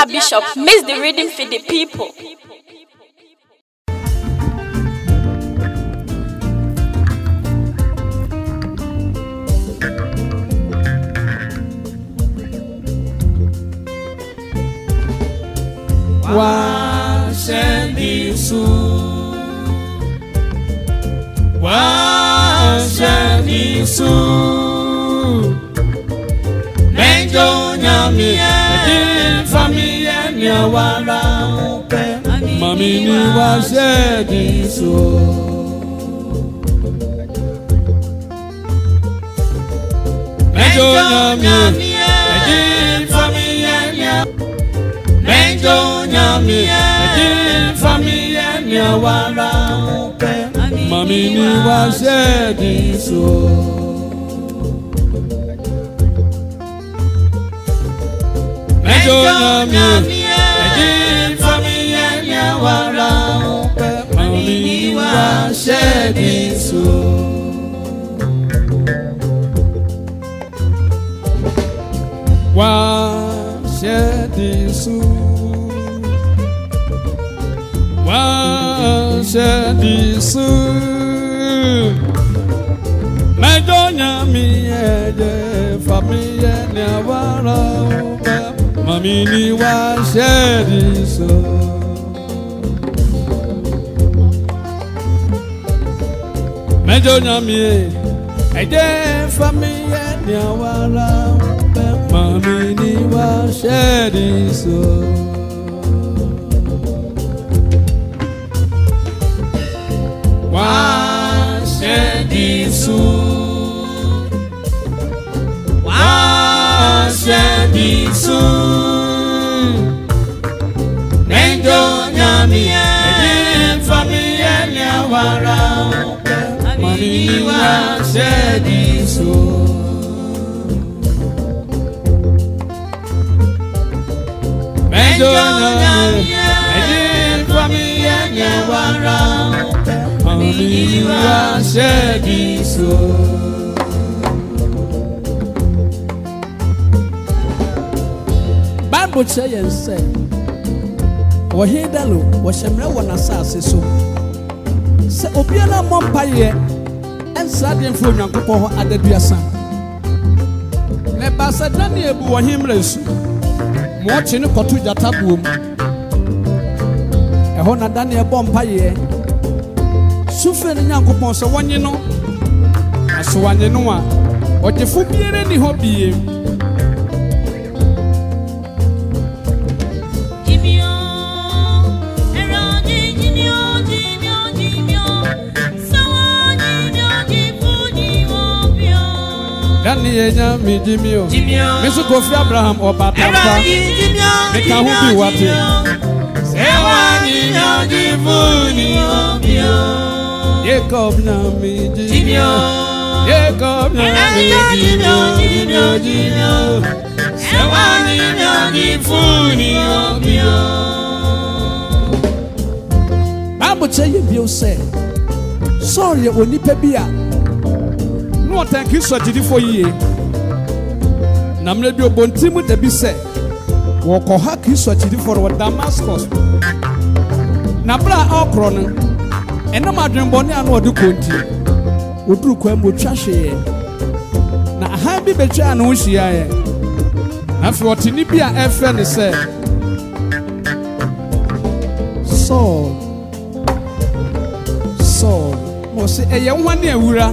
Abia Bishop miss the reading for the people. Washendisu Washendisu ni àwa ra ń pẹ́ màmí ni wá ṣẹ́ẹ̀dì so. mẹ́jọ nyàmí ẹ̀jí fami yẹ̀nyà. mẹ́jọ nyàmí ẹ̀jí fami yẹ̀nyà wá ra ń pẹ́ màmí ni wá ṣẹ́ẹ̀dì so. mẹ́jọ nyàmí wàrà ọ̀pẹ pọ́nmi níwà ṣẹ́ẹ̀dì sùn. wá ṣẹ́ẹ̀dì sùn. wá ṣẹ́ẹ̀dì sùn. mẹ́jọ yàn mí ẹ̀jẹ̀ fàmí yẹn ní àwárọ̀ ọ̀pẹ mọ̀mí ni wá ṣẹ́ẹ̀dì sùn. ẹjọ́ nyàmì ẹ̀ e. ẹ̀jẹ̀ fami yẹ ní àwàrà bẹ́ẹ̀ màmí ni wà ṣẹ́ẹ̀dì sọ. wà ṣẹ́ẹ̀dì sọ. wà ṣẹ́ẹ̀dì sọ. ẹjọ́ nyàmì ẹ̀ e. ẹ̀jẹ̀ fami yẹ he once said is so. Mẹ́jọ náà ẹ̀jẹ̀ fami ẹ̀yẹ wá rà, ọ̀hún ni wá ṣẹ́gi so. Bible kyerɛ yɛn sɛ wɔhe dalo wɔhyɛ mmerɛ wɔ n'asase so sɛ obiara mmɔ mpaeɛ saa deɛ mfiri onyankopɔn hɔ adaduasa na ɛbaa sɛ daniel bu wɔhe mmerɛ su ma ne kɔto gyata boɔ mu ɛhɔ na daniel bɔ mpayeɛ sufrɛ no nyankopɔn sɛ wɔnye no na so wanye no a ɔgyefo biara ni hɔ biem ni yɛ nya mi jimi o mi so kofi abraham ɔba dada mi ka ho bi wate. sẹ́wà ni yanjú fún ni omi o. jacob na mi jimi o. jacob na mi jimi o jimi o jimi o. sẹ́wà ni yanjú fún ni omi o. báwo kyẹ́ yẹ bí o sẹ́ sọ̀rọ̀ yẹ onipa ɔtɛn kristo agyidifo yie na mmerɛ bi ɔbɔntim da bi sɛ wɔkɔha kristo agyidifo no wɔ damascus na bla a ɔkorɔ no ɛnam adwenbɔne a na ɔde kɔ nti ɔduru kwan mu ɔtwa hweeɛ na ahan bi bɛtwaa ne ho hyiaeɛ na afei ɔte ne bi a ɛfrɛ ne sɛ saul saul na ɛyɛ wo hwane awura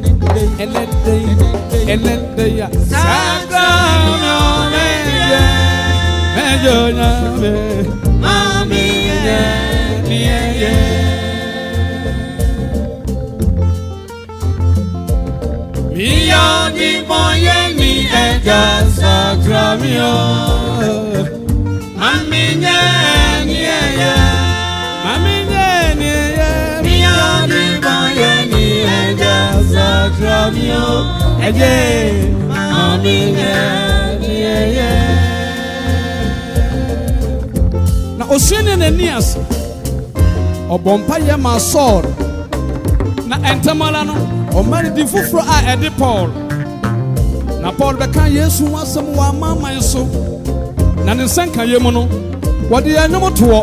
ẹlẹ́dẹ̀ ẹlẹ́dẹ̀ yà. Sàgbà ọ̀nà mi yẹ. Mẹ́jọ náà mi. Mami yẹ mi yẹ. Mi yọ ní mọ yẹ mi ẹja sàgbà mi yọ. Mami yẹ mi yẹ. Mami àdúrà mi ó ẹ̀jẹ̀ máa mi yẹn ní ẹ̀yẹ. na osuani n'ani ase ɔbɔ mpa yɛ ma sɔɔl na ɛntɛm ara no ɔma ne din foforɔ a ɛde paul na paul bɛka yesu ho asɛm wɔ amanaman so na ne nsɛnkaeɛ mu no wɔde yɛn nnwom toɔ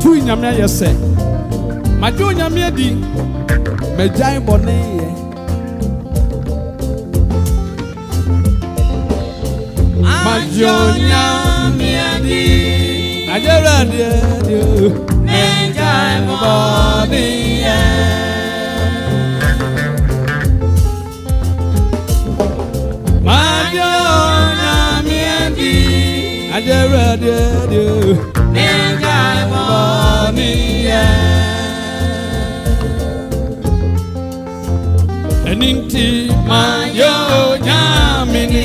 tui nyame ayɛ sɛ magye onyame Jonah miami. Ajara dia dia. Menjai mami Madonna miami. Ajara dia dia. Menjai mami Eninti mayo nyami ni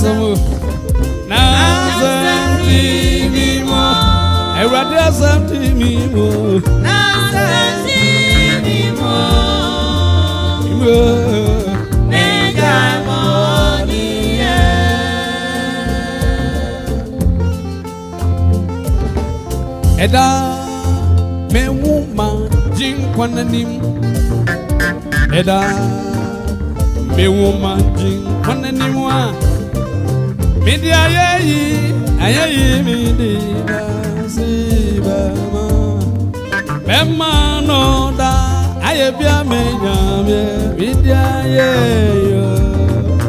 asɛm na asɛm di mi mu awurade asɛm di mi mu na asɛm di mi mega mo Eda me ɛda mɛwu ma gye nkwa n'anim ɛda mɛwu ma Midi di ayé yìí ayé yìí mi di bá sí bá mọ́ bẹ́ẹ̀ máa nọ dá ayé bí àmì yàmẹ́ mi di ayé yọ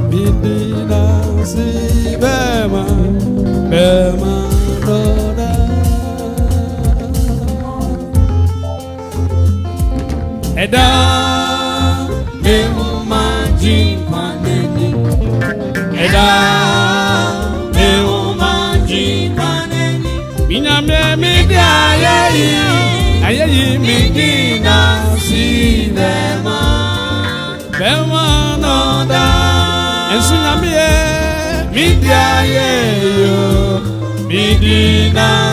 mi di bá sí bẹ́ẹ̀ mọ́ máa nọ dá. ẹ̀dá mi mú máa jí nǹkan lẹ́ni ẹ̀dá. Medina Cinema Bema Nanda Ensunyamie Midiaye yo Medina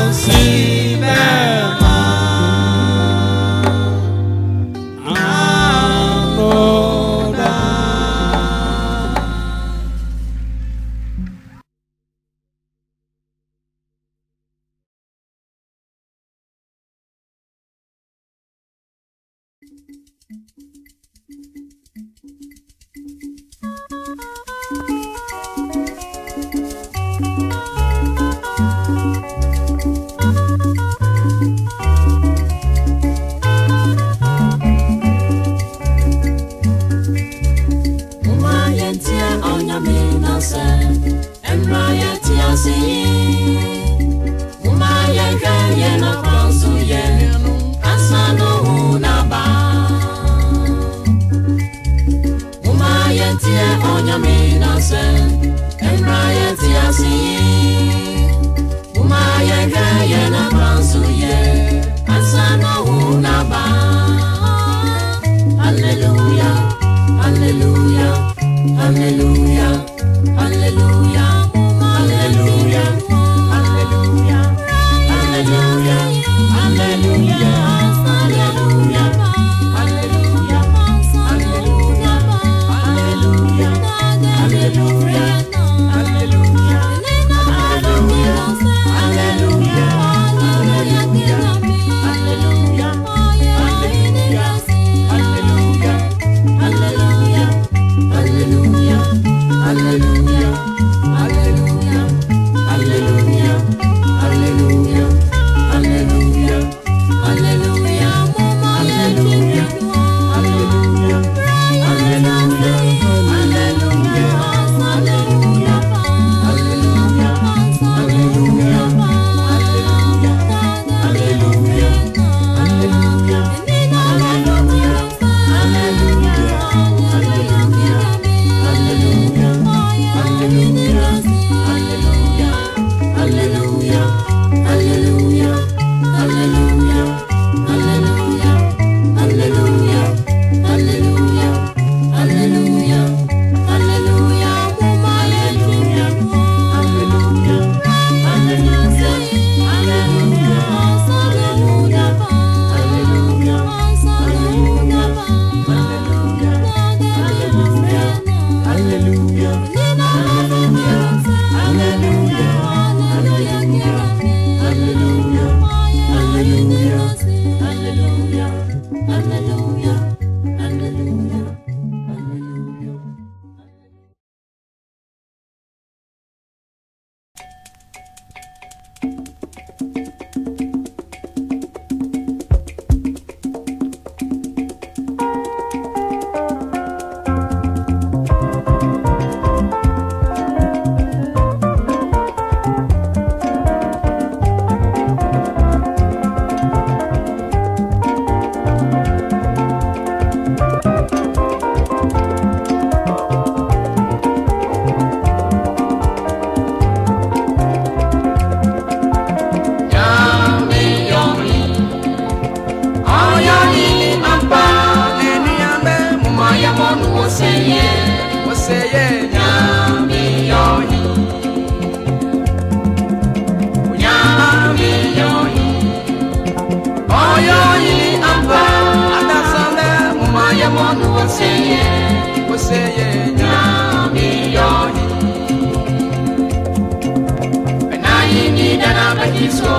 Benayini dana bakiso,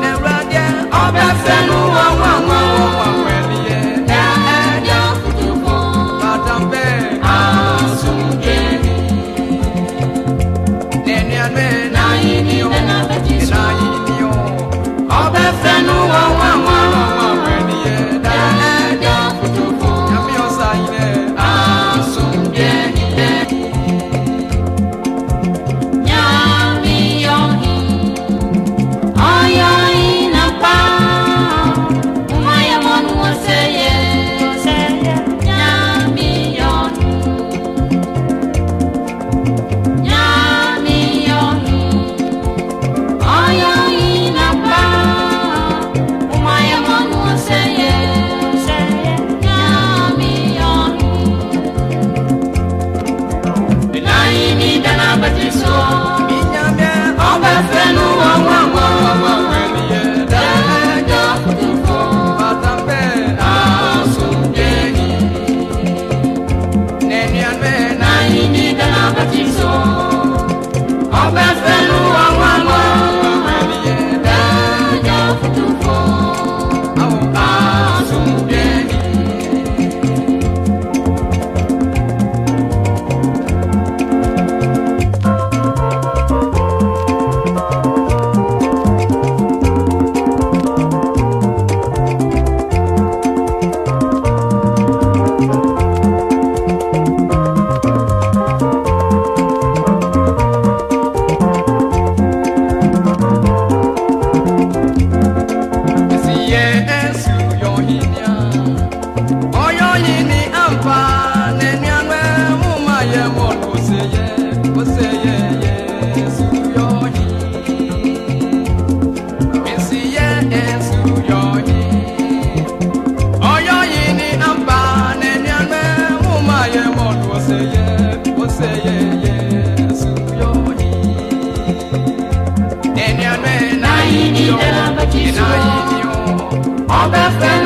Nerade obefenu. ìnáyí ni ó ọbẹ̀ fẹ́.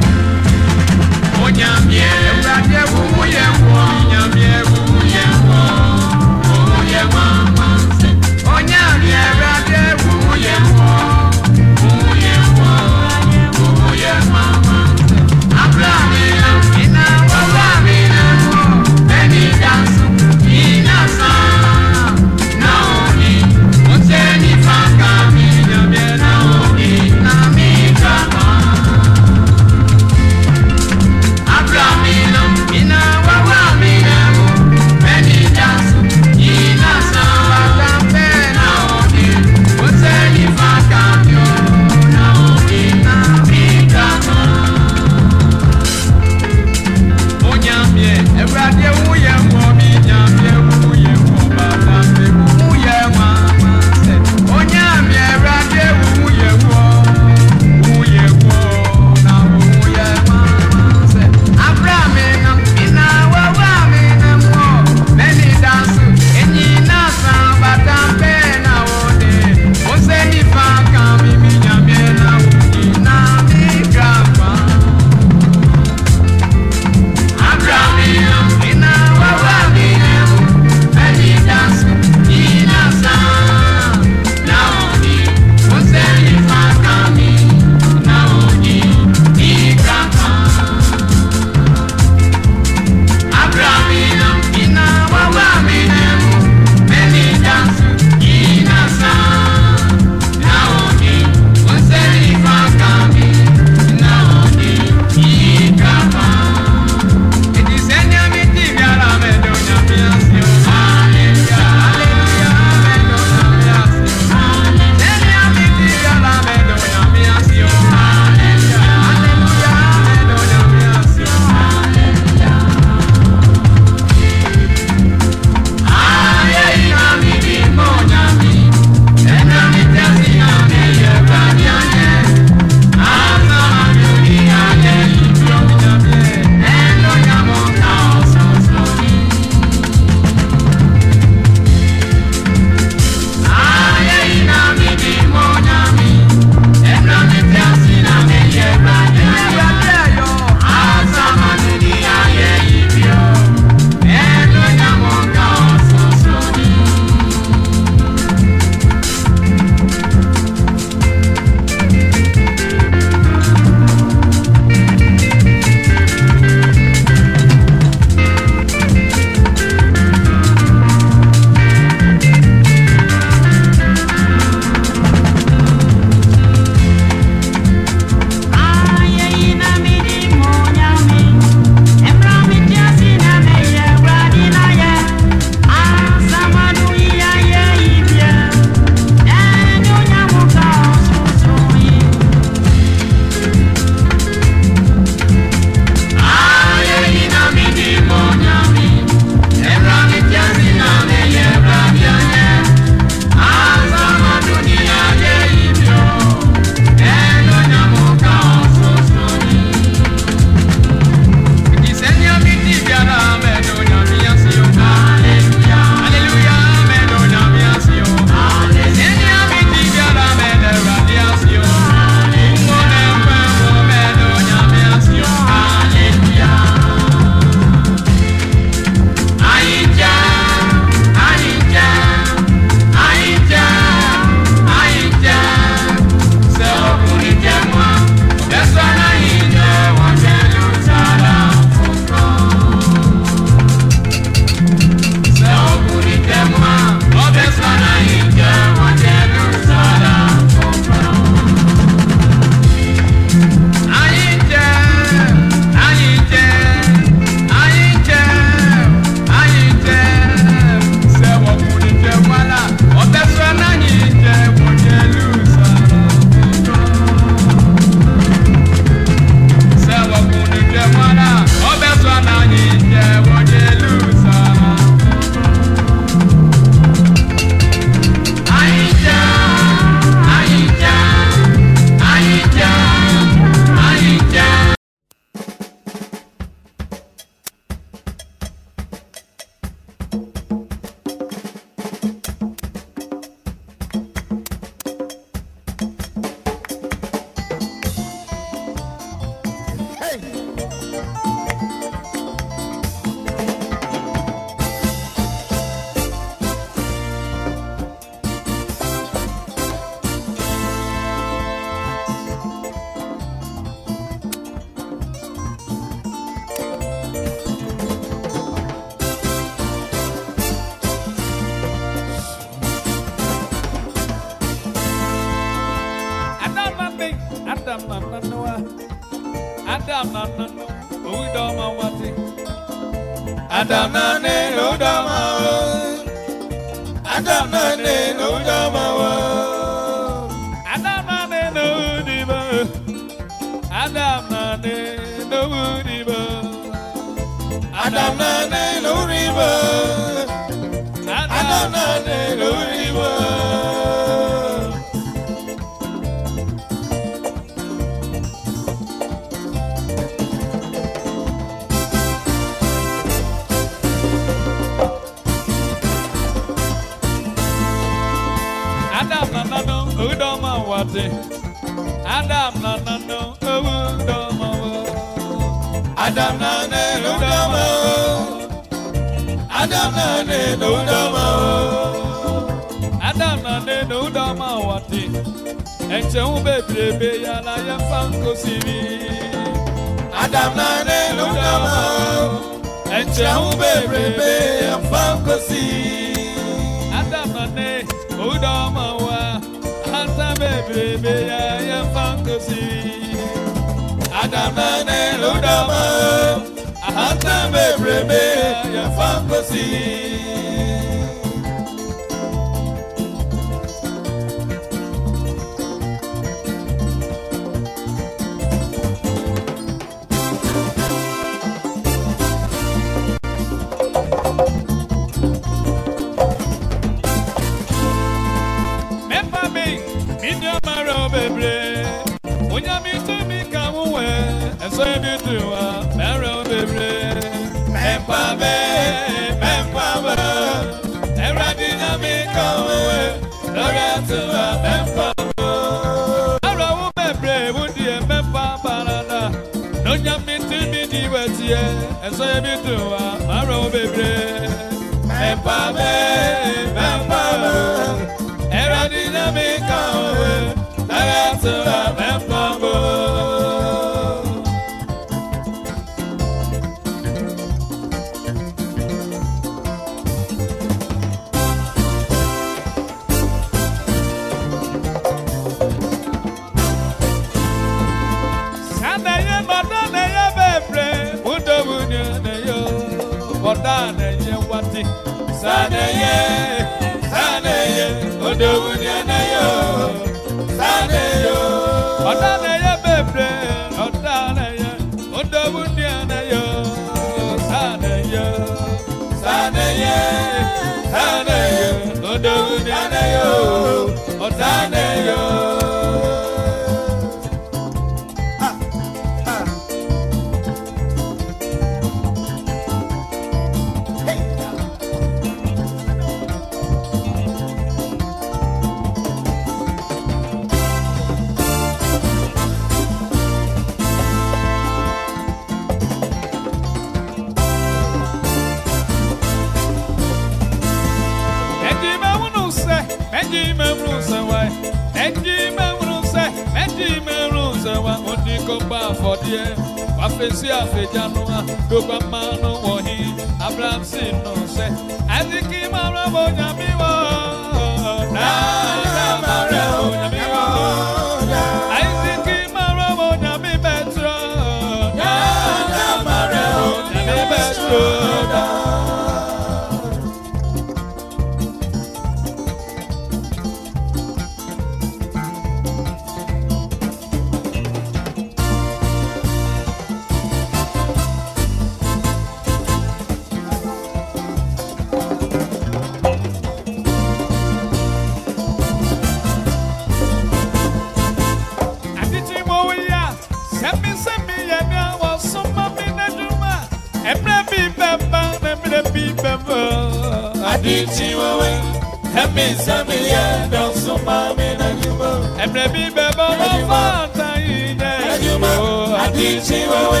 chiwewe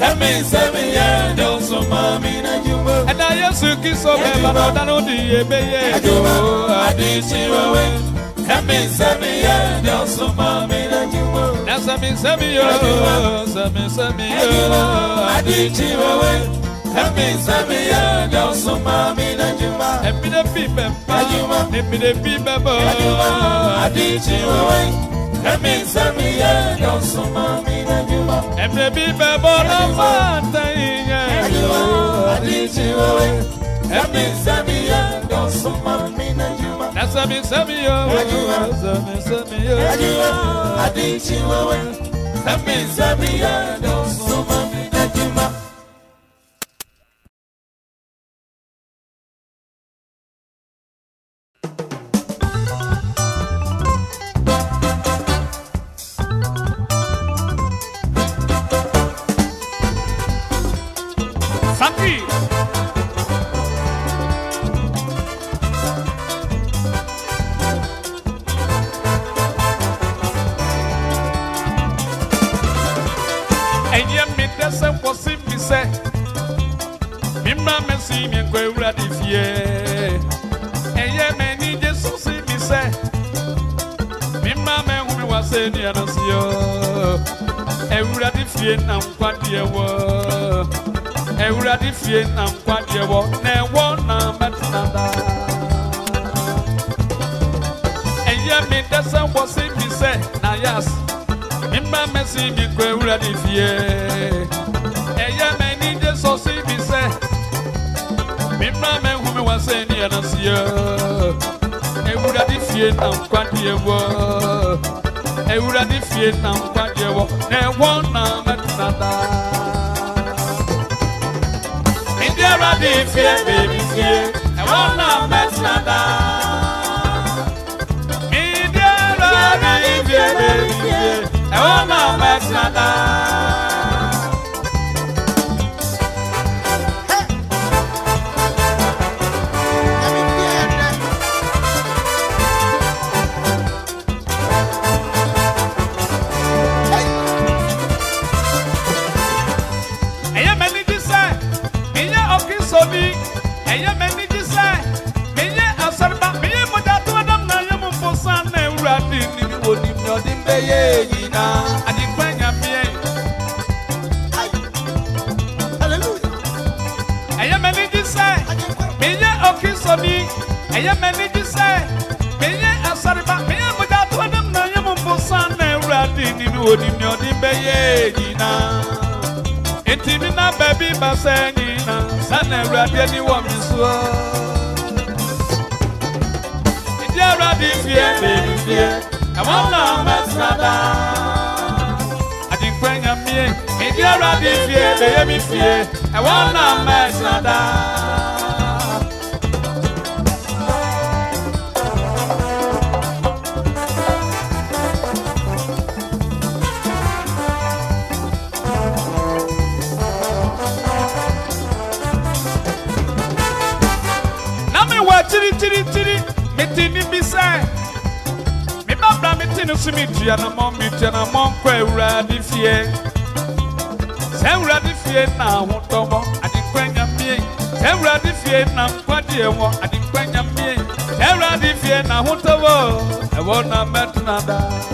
sẹ́mi sẹ́mi yẹ ẹ̀dọ́ sọ máa mi náà jùmọ̀. ẹ̀dá yẹ́sù kí sọ bẹ́ẹ̀ bàbá dáná di ebe yẹ ẹ̀dọ́ àdí chiwewe sẹ́mi sẹ́mi yẹ ẹ̀dọ́ sọ máa mi náà jùmọ̀. na sẹ́mi sẹ́mi yọ sẹ́mi sẹ́mi yọ àdí chiwewe sẹ́mi sẹ́mi yẹ ẹ̀dọ́ sọ máa mi náà jùmọ̀. ẹ̀mí dẹ́ bí bẹ́ẹ̀ bá ẹ̀mí dẹ́ bí bẹ́ẹ̀ bọ́ àdí chiwewe. Emi nsɛmi ya dɔsuma mi n'adwuma. Ɛmɛ bi bɛ bɔ n'afa ta yi yɛ. Adwuma aditsi woe. Emi nsɛmi yɛ dɔsuma mi n'adwuma. N'asɛmi nsɛmi yɛ woe. Adwuma nsɛmi nsɛmi yɛ woe. Adwuma aditsi woe. Emi nsɛmi yɛ dɔsuma mi n'adwuma. yewo ne wona metada India ready fear baby fear e wona metada India ready fear baby fear e wona metada ɛyɛ m'ani gye sɛ menyɛ asɔreba menyɛ mogya toɔ ne mmanyɛ mu mposa na awurade nim wɔnim ne ɔde bɛyɛ nyinaa enti me na baabi ba sɛ nyinaa sa na awurade ani wɔ me soɔ ɛdi awurade mfie menfie ɛwɔ na mɛsena daa adenkwa nyamie medi awurade fie bɛyɛ me fie ɛwɔ na mɛsena si mi tua na mo mi tua na mo nkɔ awurade fie sɛ awurade fie na ahotɔbɔ adekwanya mie sɛ awurade fie na nkwadeɛ wɔ adekwanya mie sɛ awurade fie na ahotɔbɔ ɛwɔ na mɛtena daa.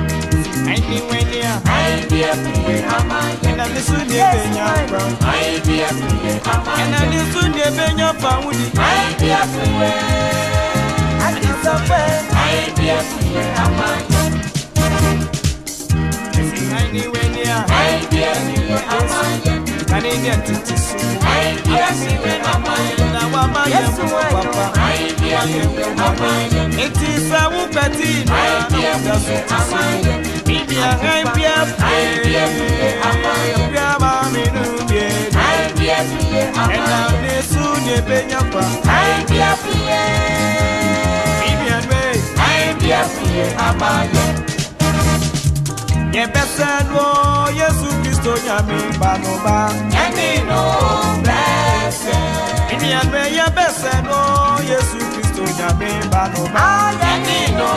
I be a free hammer, and I'm the soon you I be a free hammer, and I'm the soon you I be a free way, I be a free hammer. I be a free hammer kane bi atete so na wama yɛ mu papa eti sɛ wopɛ tii na woda so te so bibi ahan bia fee bia ma kristo nyame banoba ɛne no bɛsɛ nnuame yɛ bɛsɛ no yesu kristo nyame banoba ɛne no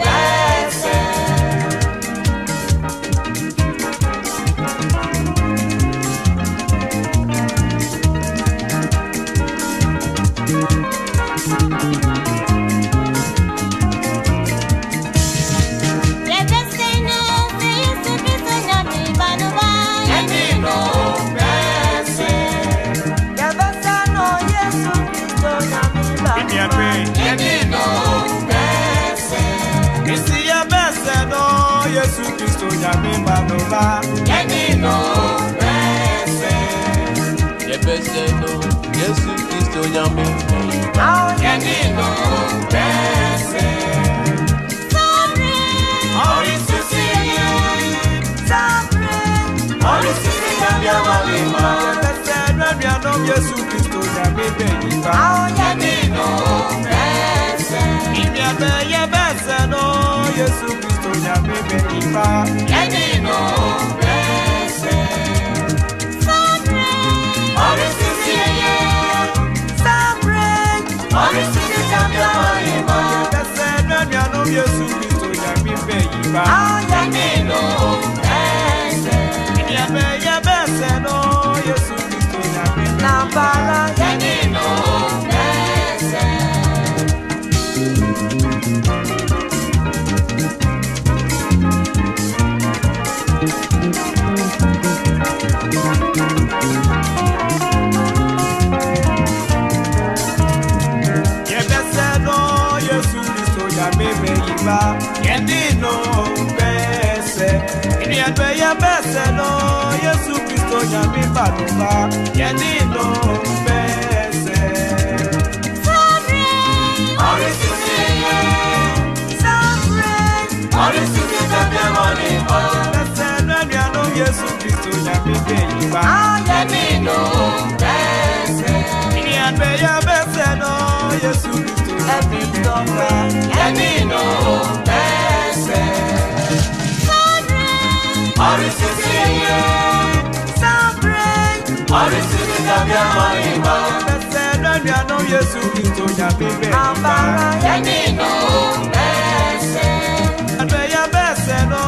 bɛsɛ baba. Ẹni nù rẹ̀sẹ̀. Yẹ̀bẹ̀sẹ̀ nù Jésù Kristo yàmi. Ibi abẹ yẹ bẹ sẹ no, Yesu Kristo nya mi bẹ ifa. Yẹ́nì nù bẹ sẹ. Sábrẹ̀. Oríṣiríṣi ẹyẹ. Sábrẹ̀. Oríṣiríṣi ìjàmbá ọ̀yẹ̀mọ̀. Ẹsẹ̀ náà ni àná Yesu Kristo nya mi bẹ ifa. Ayé. ẹ̀bẹ̀ yẹn bẹ́ẹ̀ sẹ́ lọ Jésù Kristo yàn mí bàdùbà yẹn ní ìlọ bẹ́ẹ̀ sẹ́. Orísun ti yẹ. Orísun ti fẹ́ bí ẹmọ ní ìbọn. Ẹsẹ̀ ẹnu ẹ̀mí àánú Jésù Kristo yàn mí bẹ́ẹ̀ yìí bá. Yẹn ní ìlọ bẹ́ẹ̀ Ìní ẹ̀bẹ̀ yẹn bẹ́ẹ̀ lọ Jésù Kristo yàn mí bẹ́ẹ̀ yìí bá. Ẹ̀mí ìlọ bẹ́ẹ̀ sẹ́ ọrịsịsịnye ọrịsịsịnye bịa ma ịgba ẹsẹ lẹnu anọ yesu kìtò yàgbé bẹẹ nípa yẹni nù ẹsẹ ẹgbẹ ya bẹẹ sẹ lọ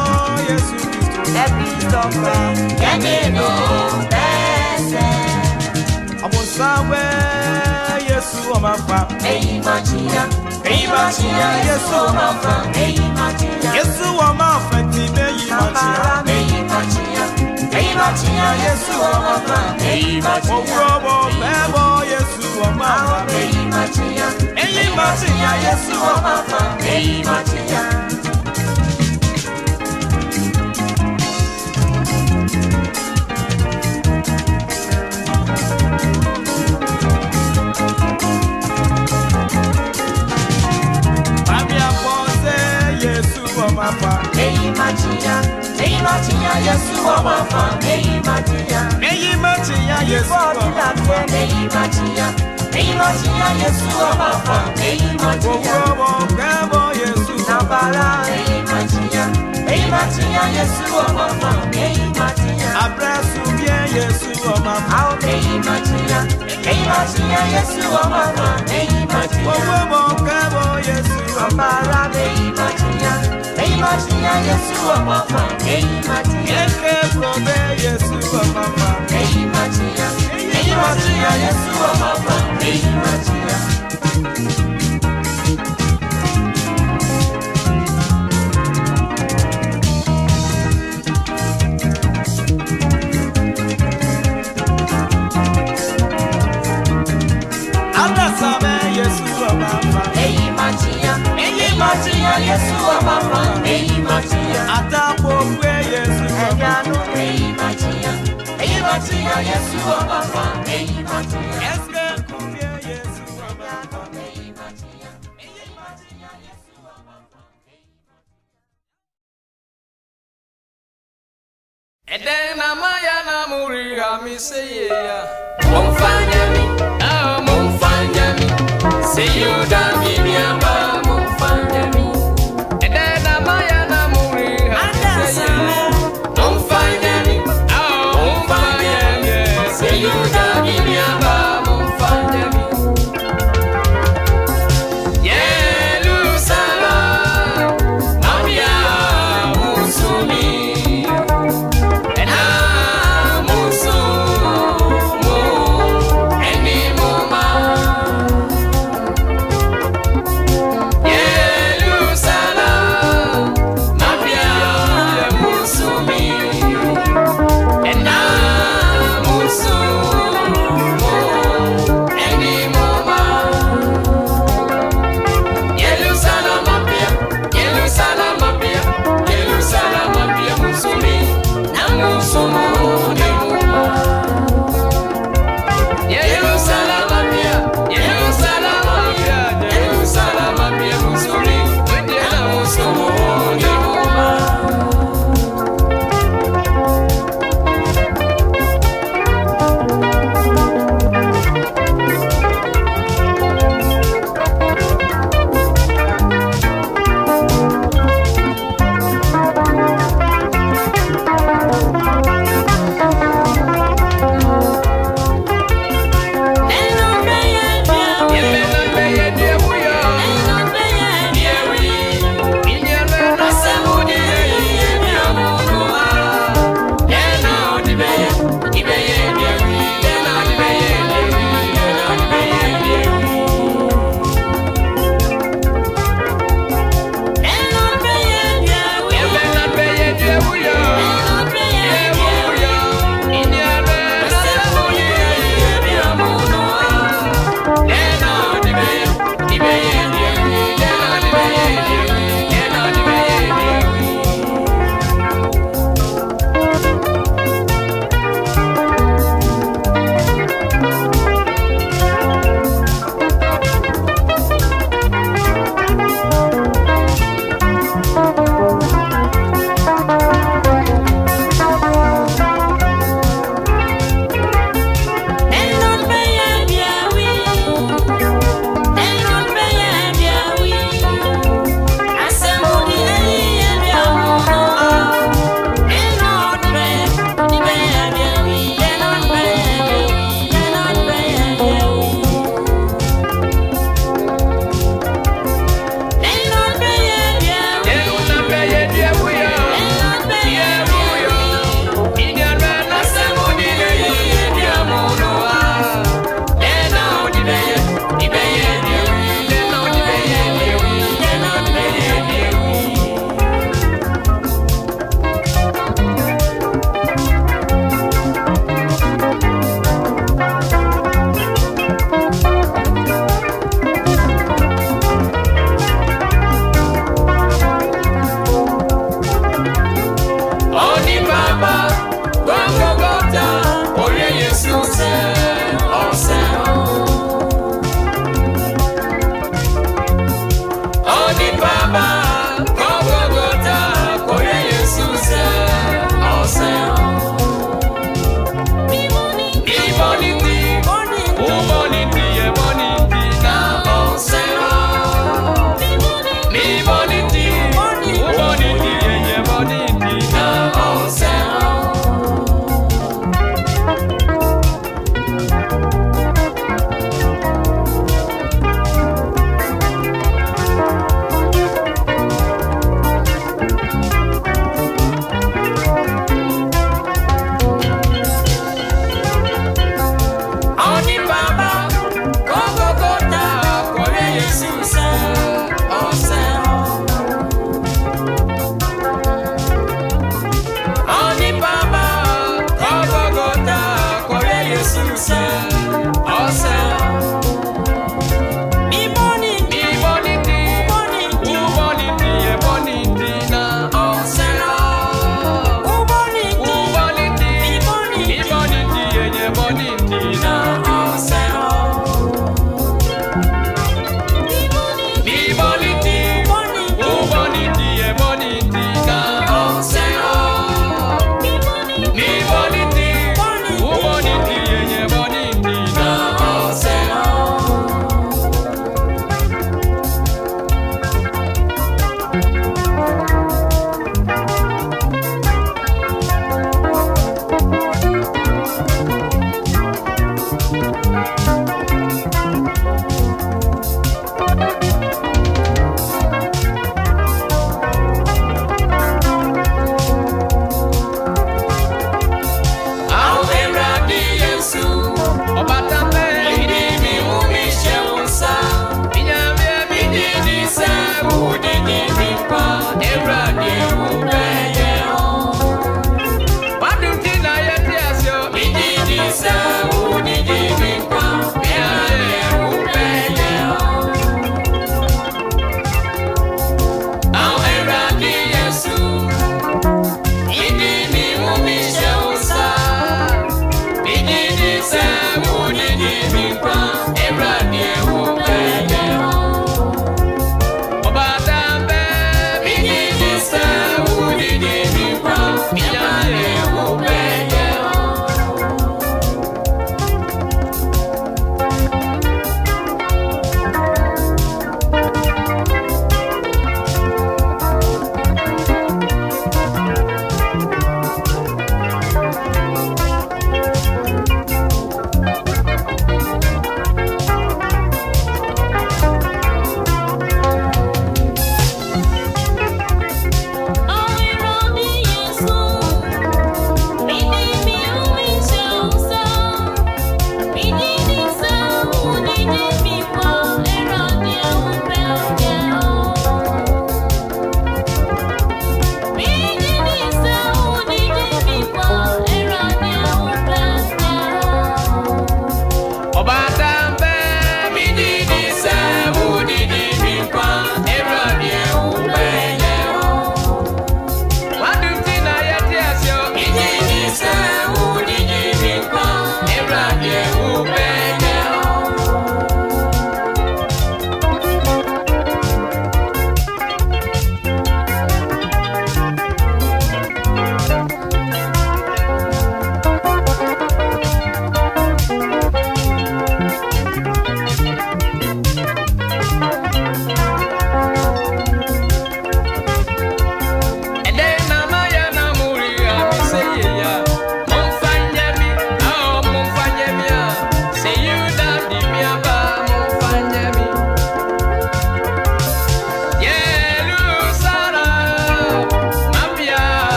yesu kìtò ẹbí tọpẹ yẹni nù ẹsẹ ọmọsáwẹ yesu ọmọfà èyí má jìyà èyí má jìyà yesu ọmọfà èyí má jìyà yesu ọmọfà tìbẹ. Eimatia, Eimatia, Eimatia, Yesu Omama, Eimatia, Owurobo Papa. Yesu Omama, Eimatia, Eimatia, Yesu Omama, Eimatia. Papa machinya Yesu wa wafa Meyi machinya Meyi machinya Yesu wa wafa Meyi machinya Meyi machinya Yesu wa wafa Meyi machinya Wowo kebo Yesu Nabala Meyi machinya Meyi machinya Yesu you, wafa Meyi machinya Abresu bie Yesu wa wafa Meyi machinya Meyi machinya Yesu wa wafa Meyi machinya Wowo kebo Yesu Nabala Meyi machinya matia Yesu wa papa Hey matia Yeke probe Yesu wa papa Hey matia Hey matia Yesu wa papa Hey matia Matia, Yesu, Papa, May Matia, Atapo, Yesu, Agano, May Matia, May Matia, Yesu, Papa, May Matia, Esca. Eden amaya namuri hamiseya Mumfanyami, ah mumfanyami See you down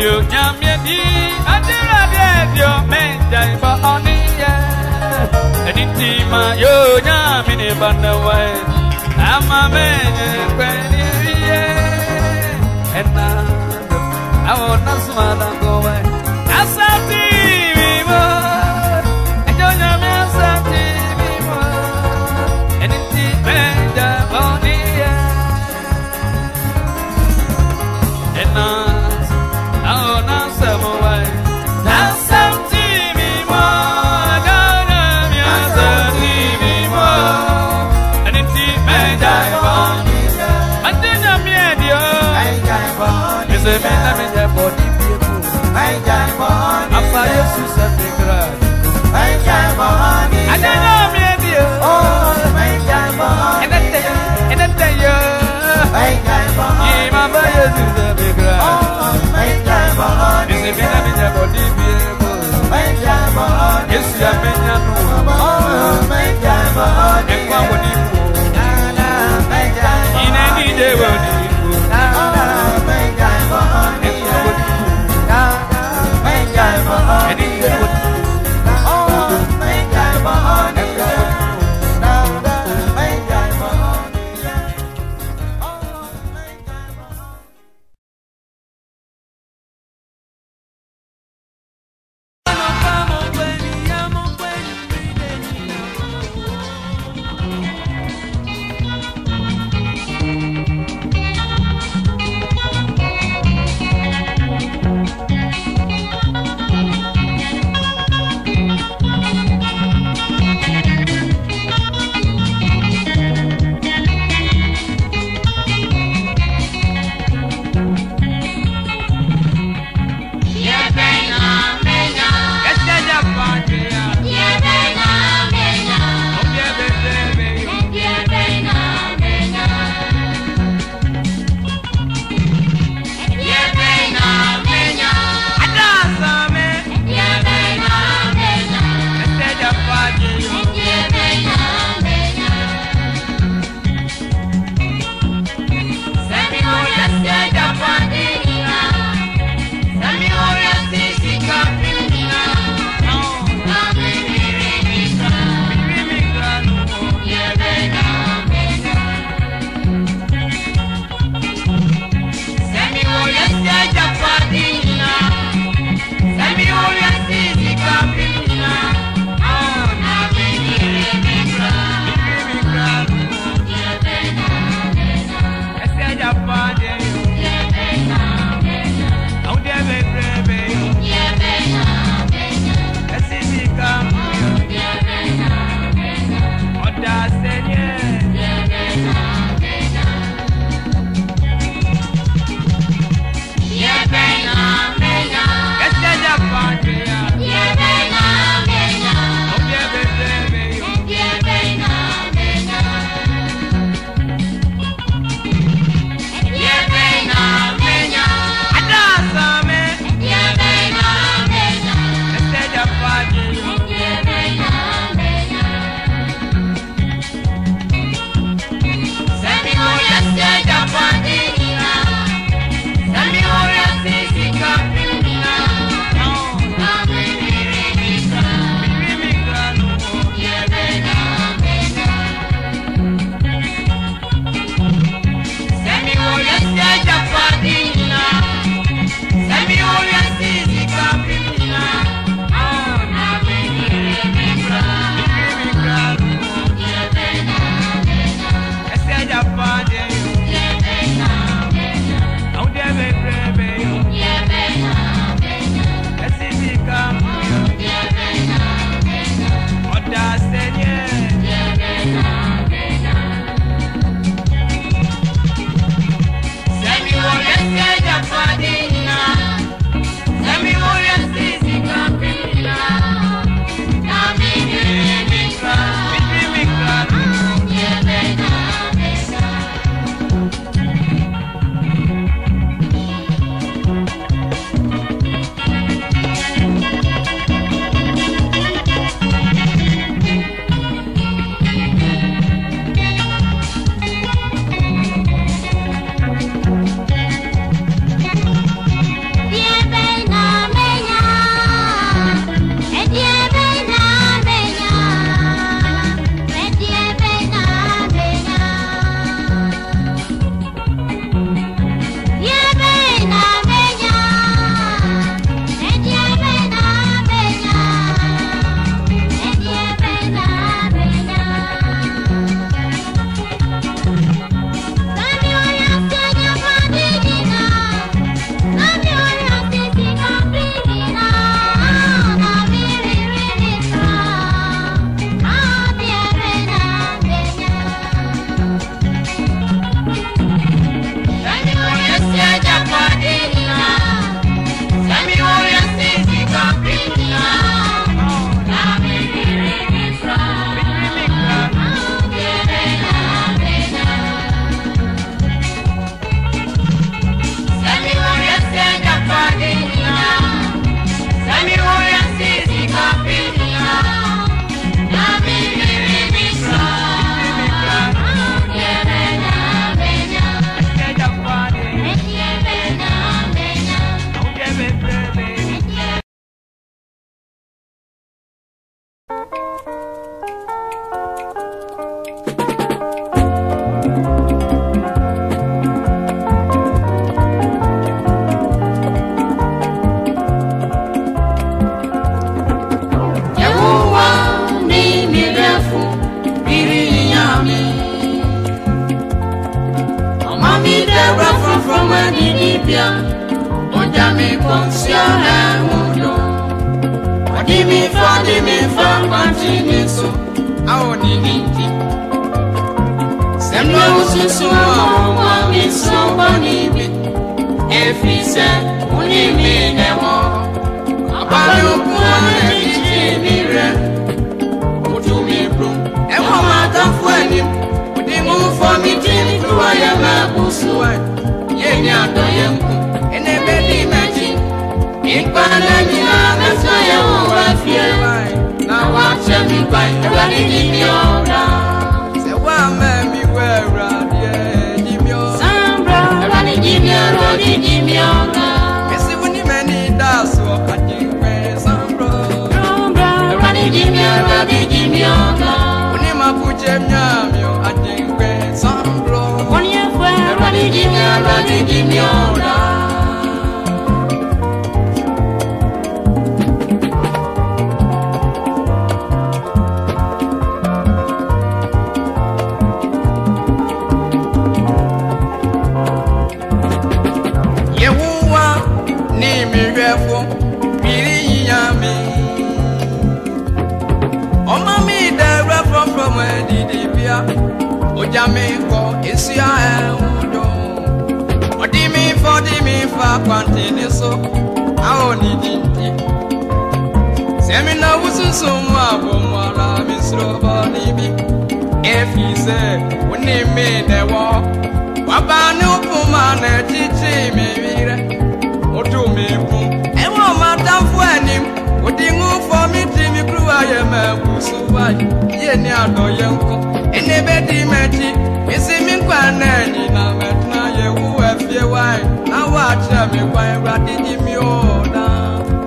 you can be I did not get your main time for on the air. And it's my yo, I'm in a band away. I'm a man, I want to smile and go away. I Yesu ya menya nuwa Oh, menya mo de Ekwa wadi mo Ina ni de wadi wa kwantene so awo ni dinti sɛmi na wususu mu abo mu ara mi soro bɔ nibi efi sɛ wone mi dɛ wɔ waba ne wopo ma na titi mi wi rɛ wotu mi pu ɛwɔ e ma danfo anim wodi ŋu fɔ mi ti mi kuru ayɛ mɛ wusu wa yie ni adɔ yɛ nkɔ ɛnɛ e bɛ di mɛ ti misi e mi nkwa na ɛnyina mɛ tena yɛ wu ɛ ye wai na wa che mi wai ra di di mi o na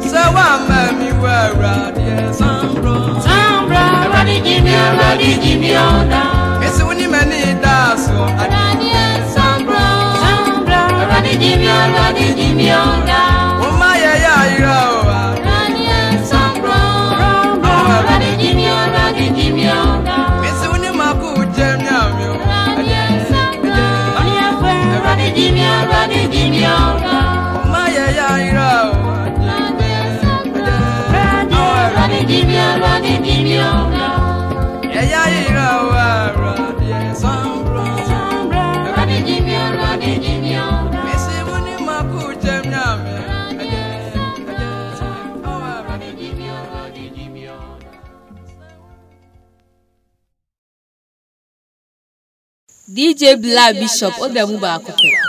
se wa ma mi wa ra di e sambro sambro ra di di mi o ra di di mi o na esi woni me ni da so ra di e sambro sambro ra di di mi o ra di di mi o na DJ Bla Bishop ó dẹ̀ mú bàá kọ̀kẹ́.